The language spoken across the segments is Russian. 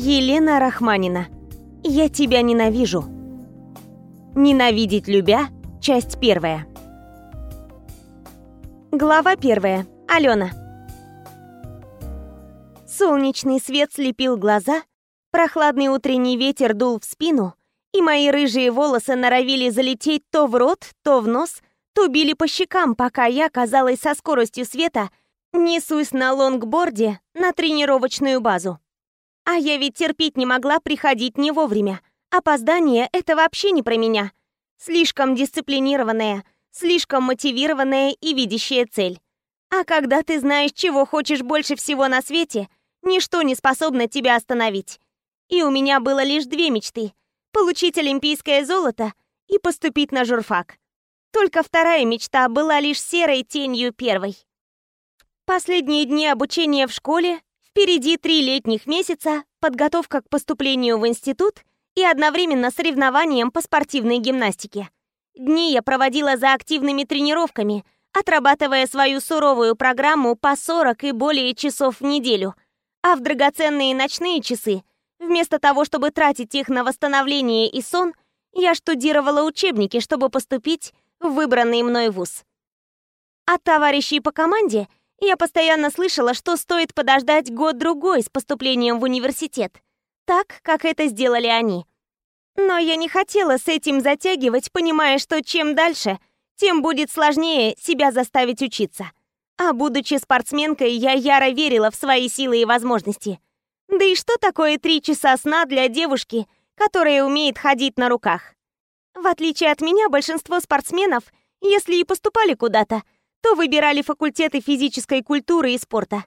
Елена Рахманина. Я тебя ненавижу. Ненавидеть любя. Часть первая. Глава первая. Алена. Солнечный свет слепил глаза, прохладный утренний ветер дул в спину, и мои рыжие волосы норовили залететь то в рот, то в нос, то били по щекам, пока я, казалось, со скоростью света несусь на лонгборде на тренировочную базу. А я ведь терпеть не могла приходить не вовремя. Опоздание — это вообще не про меня. Слишком дисциплинированная, слишком мотивированная и видящая цель. А когда ты знаешь, чего хочешь больше всего на свете, ничто не способно тебя остановить. И у меня было лишь две мечты — получить олимпийское золото и поступить на журфак. Только вторая мечта была лишь серой тенью первой. Последние дни обучения в школе Впереди три летних месяца, подготовка к поступлению в институт и одновременно соревнованием по спортивной гимнастике. Дни я проводила за активными тренировками, отрабатывая свою суровую программу по 40 и более часов в неделю. А в драгоценные ночные часы, вместо того, чтобы тратить их на восстановление и сон, я штудировала учебники, чтобы поступить в выбранный мной вуз. От товарищей по команде – я постоянно слышала, что стоит подождать год-другой с поступлением в университет, так, как это сделали они. Но я не хотела с этим затягивать, понимая, что чем дальше, тем будет сложнее себя заставить учиться. А будучи спортсменкой, я яро верила в свои силы и возможности. Да и что такое три часа сна для девушки, которая умеет ходить на руках? В отличие от меня, большинство спортсменов, если и поступали куда-то, то выбирали факультеты физической культуры и спорта.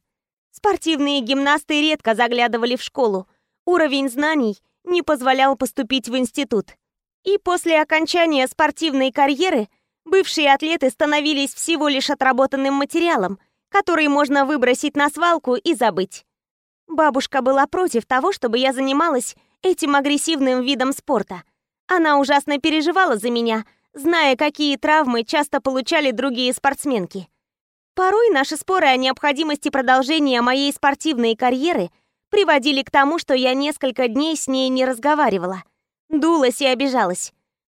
Спортивные гимнасты редко заглядывали в школу. Уровень знаний не позволял поступить в институт. И после окончания спортивной карьеры бывшие атлеты становились всего лишь отработанным материалом, который можно выбросить на свалку и забыть. Бабушка была против того, чтобы я занималась этим агрессивным видом спорта. Она ужасно переживала за меня – зная, какие травмы часто получали другие спортсменки. Порой наши споры о необходимости продолжения моей спортивной карьеры приводили к тому, что я несколько дней с ней не разговаривала. Дулась и обижалась.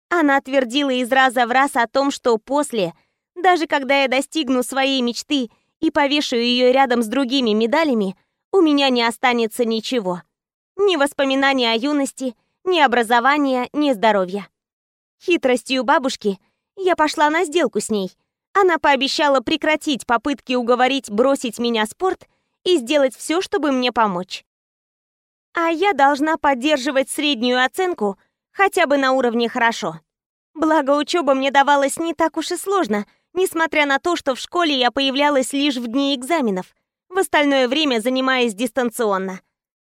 Она твердила из раза в раз о том, что после, даже когда я достигну своей мечты и повешу ее рядом с другими медалями, у меня не останется ничего. Ни воспоминаний о юности, ни образования, ни здоровья. Хитростью бабушки я пошла на сделку с ней. Она пообещала прекратить попытки уговорить бросить меня спорт и сделать все, чтобы мне помочь. А я должна поддерживать среднюю оценку хотя бы на уровне «хорошо». Благо, учеба мне давалась не так уж и сложно, несмотря на то, что в школе я появлялась лишь в дни экзаменов, в остальное время занимаясь дистанционно.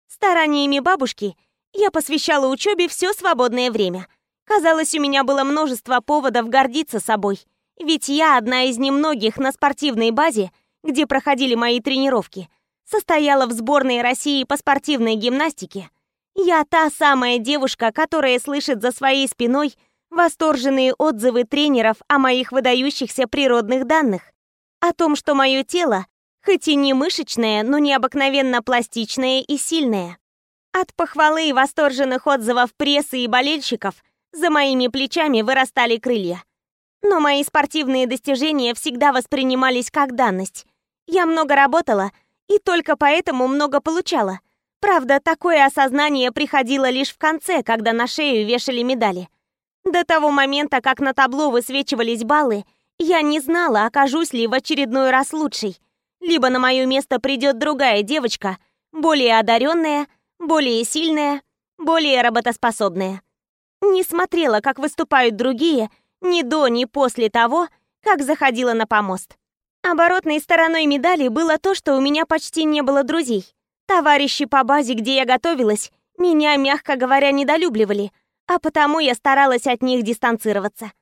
Стараниями бабушки я посвящала учебе все свободное время – Казалось, у меня было множество поводов гордиться собой, ведь я одна из немногих на спортивной базе, где проходили мои тренировки, состояла в сборной России по спортивной гимнастике. Я та самая девушка, которая слышит за своей спиной восторженные отзывы тренеров о моих выдающихся природных данных, о том, что мое тело, хоть и не мышечное, но необыкновенно пластичное и сильное. От похвалы и восторженных отзывов прессы и болельщиков за моими плечами вырастали крылья. Но мои спортивные достижения всегда воспринимались как данность. Я много работала и только поэтому много получала. Правда, такое осознание приходило лишь в конце, когда на шею вешали медали. До того момента, как на табло высвечивались баллы, я не знала, окажусь ли в очередной раз лучшей. Либо на мое место придет другая девочка, более одаренная, более сильная, более работоспособная. Не смотрела, как выступают другие, ни до, ни после того, как заходила на помост. Оборотной стороной медали было то, что у меня почти не было друзей. Товарищи по базе, где я готовилась, меня, мягко говоря, недолюбливали, а потому я старалась от них дистанцироваться.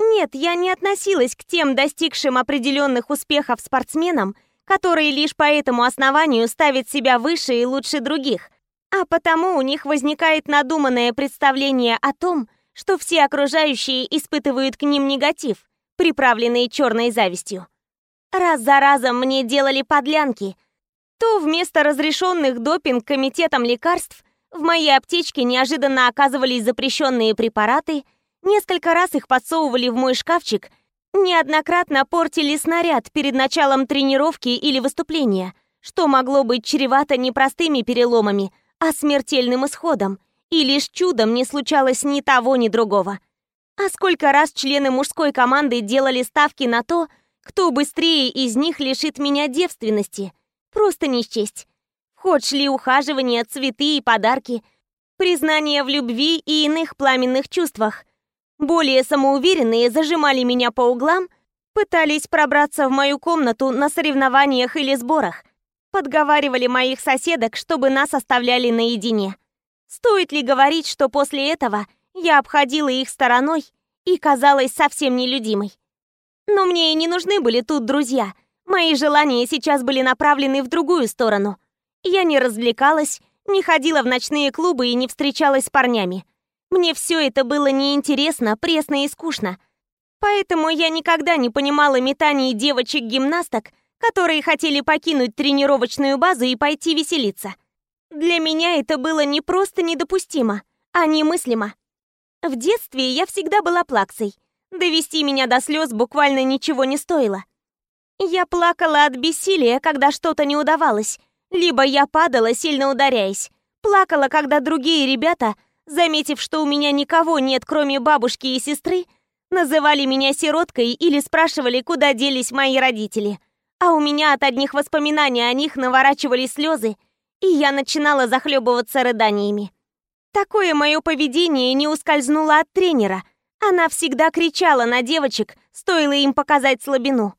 Нет, я не относилась к тем достигшим определенных успехов спортсменам, которые лишь по этому основанию ставят себя выше и лучше других, а потому у них возникает надуманное представление о том, что все окружающие испытывают к ним негатив, приправленный черной завистью. Раз за разом мне делали подлянки. То вместо разрешенных допинг комитетом лекарств В моей аптечке неожиданно оказывались запрещенные препараты, несколько раз их подсовывали в мой шкафчик, неоднократно портили снаряд перед началом тренировки или выступления, что могло быть чревато не простыми переломами, а смертельным исходом, и лишь чудом не случалось ни того, ни другого. А сколько раз члены мужской команды делали ставки на то, кто быстрее из них лишит меня девственности. Просто не счесть. В ход шли ухаживания, цветы и подарки, признания в любви и иных пламенных чувствах. Более самоуверенные зажимали меня по углам, пытались пробраться в мою комнату на соревнованиях или сборах, подговаривали моих соседок, чтобы нас оставляли наедине. Стоит ли говорить, что после этого я обходила их стороной и казалась совсем нелюдимой? Но мне и не нужны были тут друзья. Мои желания сейчас были направлены в другую сторону. Я не развлекалась, не ходила в ночные клубы и не встречалась с парнями. Мне все это было неинтересно, пресно и скучно. Поэтому я никогда не понимала метаний девочек-гимнасток, которые хотели покинуть тренировочную базу и пойти веселиться. Для меня это было не просто недопустимо, а немыслимо. В детстве я всегда была плаксой. Довести меня до слез буквально ничего не стоило. Я плакала от бессилия, когда что-то не удавалось, либо я падала, сильно ударяясь. Плакала, когда другие ребята, заметив, что у меня никого нет, кроме бабушки и сестры, называли меня сироткой или спрашивали, куда делись мои родители. А у меня от одних воспоминаний о них наворачивались слезы, и я начинала захлебываться рыданиями. Такое мое поведение не ускользнуло от тренера, она всегда кричала на девочек, стоило им показать слабину.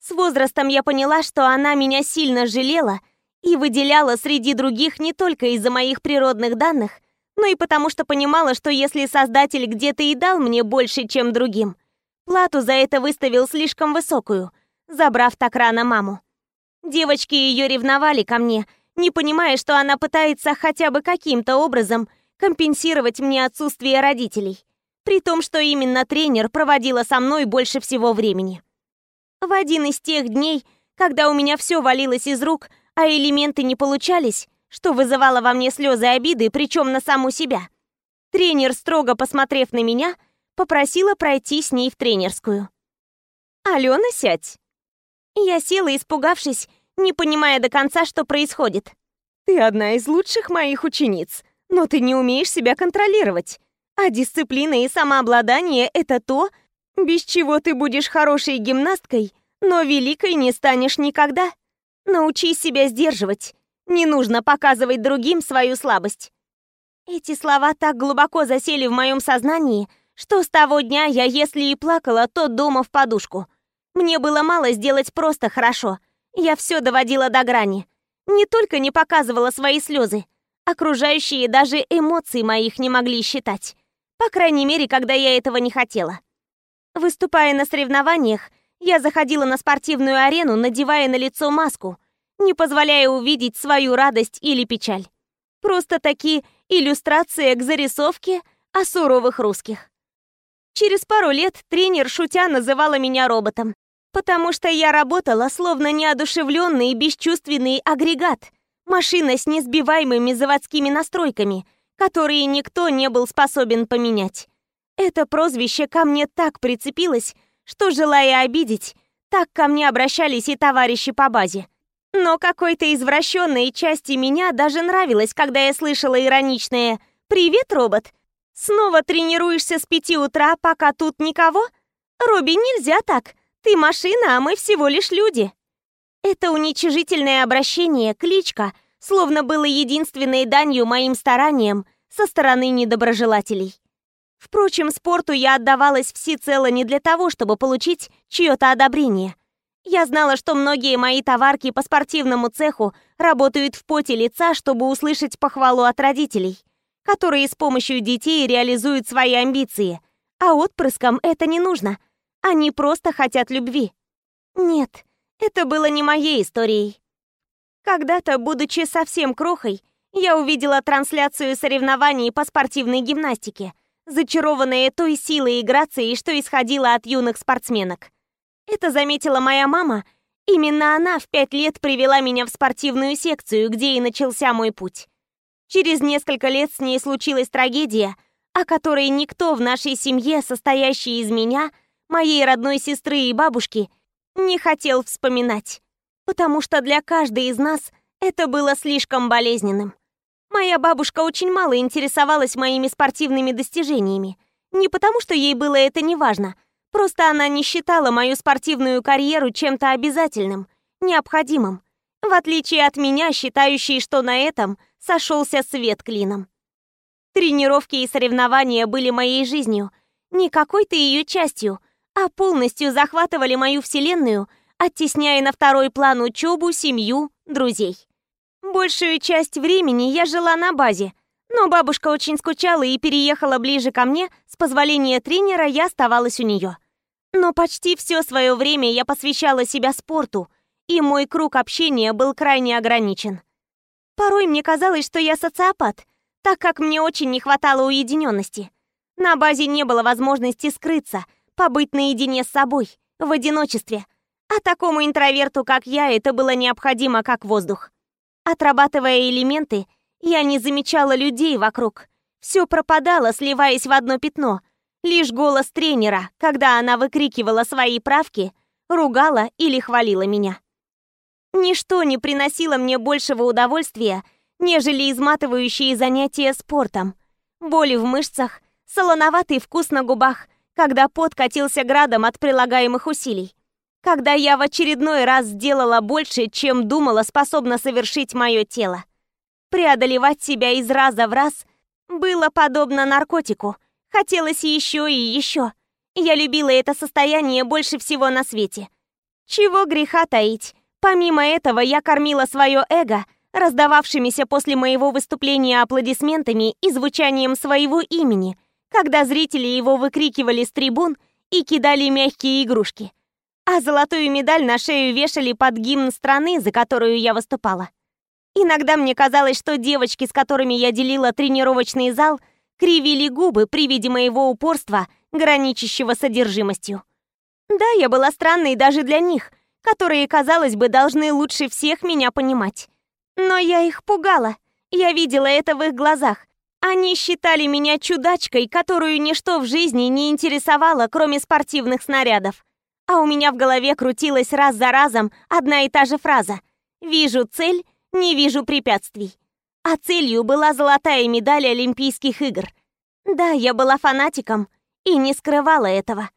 С возрастом я поняла, что она меня сильно жалела и выделяла среди других не только из-за моих природных данных, но и потому что понимала, что если Создатель где-то и дал мне больше, чем другим, плату за это выставил слишком высокую, забрав так рано маму. Девочки ее ревновали ко мне, не понимая, что она пытается хотя бы каким-то образом компенсировать мне отсутствие родителей при том, что именно тренер проводила со мной больше всего времени. В один из тех дней, когда у меня все валилось из рук, а элементы не получались, что вызывало во мне слезы обиды, причем на саму себя, тренер, строго посмотрев на меня, попросила пройти с ней в тренерскую. «Алена, сядь!» Я села, испугавшись, не понимая до конца, что происходит. «Ты одна из лучших моих учениц, но ты не умеешь себя контролировать. А дисциплина и самообладание — это то, без чего ты будешь хорошей гимнасткой, но великой не станешь никогда. Научись себя сдерживать. Не нужно показывать другим свою слабость. Эти слова так глубоко засели в моем сознании, что с того дня я, если и плакала, то дома в подушку. Мне было мало сделать просто хорошо. Я все доводила до грани. Не только не показывала свои слезы. Окружающие даже эмоций моих не могли считать. По крайней мере, когда я этого не хотела. Выступая на соревнованиях, я заходила на спортивную арену, надевая на лицо маску, не позволяя увидеть свою радость или печаль. Просто-таки иллюстрация к зарисовке о суровых русских. Через пару лет тренер, шутя, называла меня роботом, потому что я работала словно неодушевленный и бесчувственный агрегат, машина с несбиваемыми заводскими настройками — которые никто не был способен поменять. Это прозвище ко мне так прицепилось, что, желая обидеть, так ко мне обращались и товарищи по базе. Но какой-то извращенной части меня даже нравилось, когда я слышала ироничное «Привет, робот! Снова тренируешься с пяти утра, пока тут никого? Робби, нельзя так! Ты машина, а мы всего лишь люди!» Это уничижительное обращение, кличка, словно было единственной данью моим стараниям со стороны недоброжелателей. Впрочем, спорту я отдавалась всецело не для того, чтобы получить чье-то одобрение. Я знала, что многие мои товарки по спортивному цеху работают в поте лица, чтобы услышать похвалу от родителей, которые с помощью детей реализуют свои амбиции. А отпрыскам это не нужно. Они просто хотят любви. Нет, это было не моей историей. Когда-то, будучи совсем крохой, я увидела трансляцию соревнований по спортивной гимнастике, зачарованная той силой и грацией, что исходила от юных спортсменок. Это заметила моя мама. Именно она в пять лет привела меня в спортивную секцию, где и начался мой путь. Через несколько лет с ней случилась трагедия, о которой никто в нашей семье, состоящей из меня, моей родной сестры и бабушки, не хотел вспоминать, потому что для каждой из нас это было слишком болезненным. Моя бабушка очень мало интересовалась моими спортивными достижениями. Не потому, что ей было это неважно, просто она не считала мою спортивную карьеру чем-то обязательным, необходимым, в отличие от меня, считающей, что на этом сошелся свет клином. Тренировки и соревнования были моей жизнью, не какой-то ее частью, а полностью захватывали мою вселенную, оттесняя на второй план учебу, семью, друзей. Большую часть времени я жила на базе, но бабушка очень скучала и переехала ближе ко мне, с позволения тренера я оставалась у нее. Но почти все свое время я посвящала себя спорту, и мой круг общения был крайне ограничен. Порой мне казалось, что я социопат, так как мне очень не хватало уединенности. На базе не было возможности скрыться, побыть наедине с собой, в одиночестве. А такому интроверту, как я, это было необходимо как воздух. Отрабатывая элементы, я не замечала людей вокруг. Все пропадало, сливаясь в одно пятно. Лишь голос тренера, когда она выкрикивала свои правки, ругала или хвалила меня. Ничто не приносило мне большего удовольствия, нежели изматывающие занятия спортом. Боли в мышцах, солоноватый вкус на губах, когда пот катился градом от прилагаемых усилий. Когда я в очередной раз сделала больше, чем думала способна совершить мое тело. Преодолевать себя из раза в раз было подобно наркотику. Хотелось еще и еще. Я любила это состояние больше всего на свете. Чего греха таить. Помимо этого, я кормила свое эго, раздававшимися после моего выступления аплодисментами и звучанием своего имени, когда зрители его выкрикивали с трибун и кидали мягкие игрушки. А золотую медаль на шею вешали под гимн страны, за которую я выступала. Иногда мне казалось, что девочки, с которыми я делила тренировочный зал, кривили губы при виде моего упорства, граничащего с одержимостью. Да, я была странной даже для них, которые, казалось бы, должны лучше всех меня понимать. Но я их пугала. Я видела это в их глазах. Они считали меня чудачкой, которую ничто в жизни не интересовало, кроме спортивных снарядов. А у меня в голове крутилась раз за разом одна и та же фраза. «Вижу цель, не вижу препятствий». А целью была золотая медаль Олимпийских игр. Да, я была фанатиком и не скрывала этого.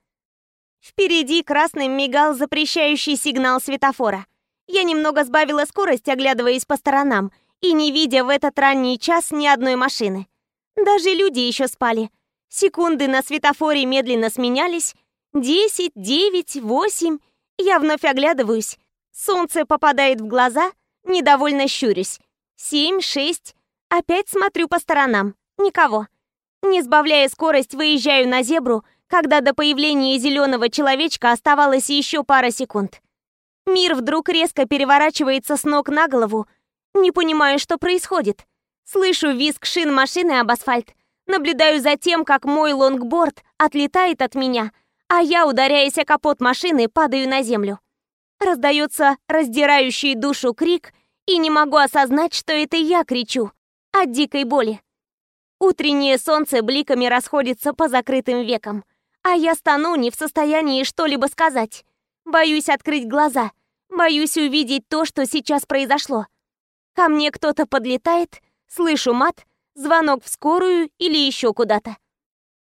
Впереди красным мигал запрещающий сигнал светофора. Я немного сбавила скорость, оглядываясь по сторонам, и не видя в этот ранний час ни одной машины. Даже люди еще спали. Секунды на светофоре медленно сменялись. Десять, девять, восемь. Я вновь оглядываюсь. Солнце попадает в глаза, недовольно щурюсь. Семь, шесть. Опять смотрю по сторонам. Никого. Не сбавляя скорость, выезжаю на зебру, когда до появления зеленого человечка оставалось еще пара секунд. Мир вдруг резко переворачивается с ног на голову. Не понимаю, что происходит. Слышу визг шин машины об асфальт. Наблюдаю за тем, как мой лонгборд отлетает от меня, а я, ударяясь о капот машины, падаю на землю. Раздается раздирающий душу крик, и не могу осознать, что это я кричу от дикой боли. Утреннее солнце бликами расходится по закрытым векам, а я стану не в состоянии что-либо сказать. Боюсь открыть глаза. Боюсь увидеть то, что сейчас произошло. Ко мне кто-то подлетает, слышу мат, звонок в скорую или еще куда-то.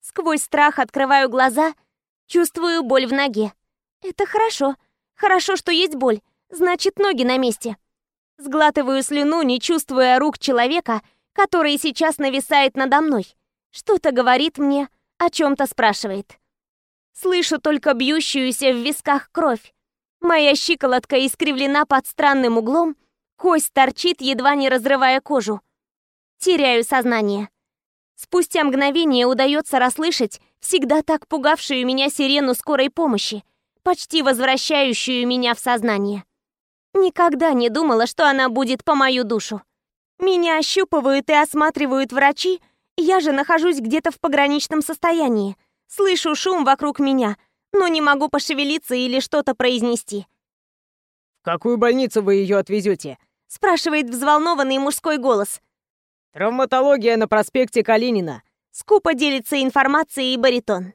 Сквозь страх открываю глаза, чувствую боль в ноге. Это хорошо. Хорошо, что есть боль. Значит, ноги на месте. Сглатываю слюну, не чувствуя рук человека, который сейчас нависает надо мной. Что-то говорит мне, о чем-то спрашивает. Слышу только бьющуюся в висках кровь. Моя щиколотка искривлена под странным углом, кость торчит, едва не разрывая кожу. Теряю сознание. Спустя мгновение удается расслышать всегда так пугавшую меня сирену скорой помощи, почти возвращающую меня в сознание. Никогда не думала, что она будет по мою душу. Меня ощупывают и осматривают врачи, я же нахожусь где-то в пограничном состоянии — Слышу шум вокруг меня, но не могу пошевелиться или что-то произнести. «В какую больницу вы ее отвезете?» спрашивает взволнованный мужской голос. Травматология на проспекте Калинина. Скупо делится информацией баритон.